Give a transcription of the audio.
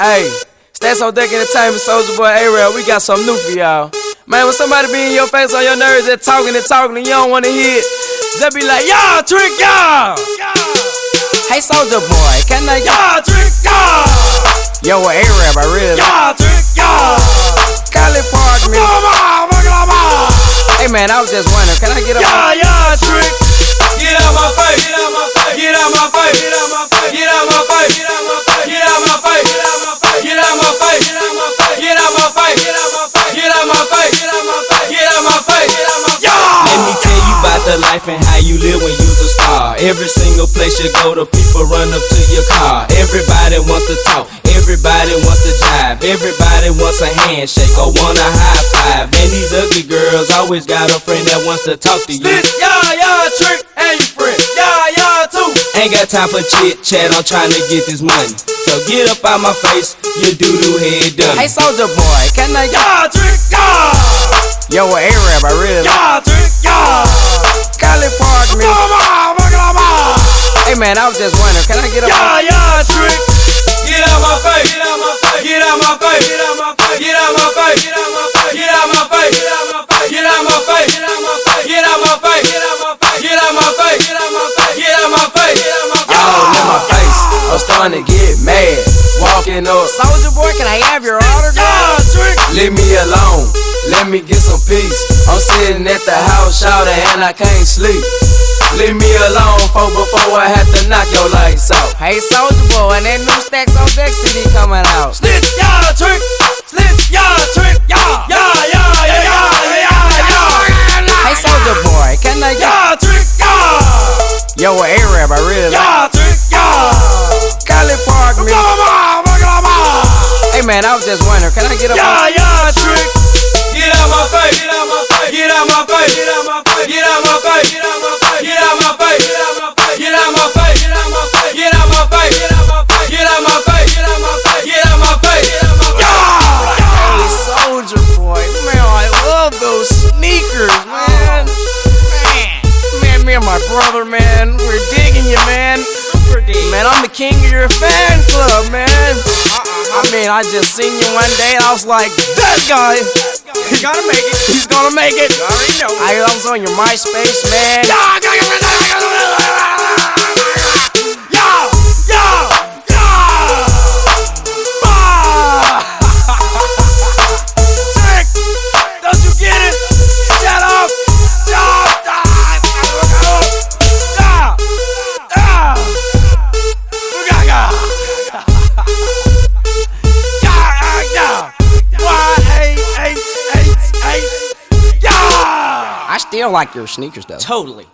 Hey, Stacks on Deck Entertainment, Soulja Boy A-Rail, we got something new for y'all. Man, when somebody be in your face on your nerves, they're talking and talking and you don't wanna hear it, they be like, y'all, trick y'all! Hey, Soulja Boy, can I y'all trick y'all? Yo, A-Rap, I really Y'all trick y'all! Cali Park, man. Hey, man, I was just wondering, can I get a Y'all, y'all trick! Life and how you live when you's a star. Every single place you go, the people run up to your car. Everybody wants to talk, everybody wants to jive, everybody wants a handshake or want a high five. And these ugly girls always got a friend that wants to talk to you. This y'all, y'all trick and you friend. Y'all, y'all too. Ain't got time for chit chat, I'm trying to get this money. So get up out my face, you doo doo head done. Hey, Soulja Boy, can I Y'all trick y'all! Yo, A-Rap, I really Y'all trick y'all! Cali Park, man. Come on, come on! Hey, man, I was just wondering, can I get a Y'all, y'all trick! Get out my face! Get out my face! Get out my face! Get out my face! Get out my face! Get out my face! Get out my face! Get out my face! Get out my face! Get out my face! Get out my face! Get out my face! Get out my face! Get out my face! Get out my face! Y'all in my face, I'm starting to get mad. Walking up, Soulja Boy, can I have your autograph? Y'all trick! Leave me alone, let me get some peace. I'm sitting at the house shouting and I can't sleep. Leave me alone for before I have to knock your lights out. Hey Soulja Boy, and that new Stacks on Deck CD coming out. Snitch, y'all trick! Snitch, y'all trick! Y'all, y'all, y'all, y'all, y'all, y'all, Hey Soulja Boy, can I get y'all trick! Y'all, Yo, A-Rap, I really like y'all trick! Y'all, Cali Park, man. come on, come on! Hey man, I was just wondering, can I get a Y'all, y'all trick! Get out my face! Get out my face! Get out my face! Get out my face! Get out my face! Get out my face! Get out my face! Get out my face! Get out my face! Get out my face! Get out my face! Get out my face! Get out my face! Get out my face! Get out my face! Hey, Soulja Boy, man, I love those sneakers. Man, man, me and my brother, man, we're digging you, man. Man, I'm the king of your fan club, man. I mean, I just seen you one day, and I was like, that guy, he's gonna make it. He's gonna make it. I already know. I was on your MySpace, man. I still like your sneakers, though. Totally.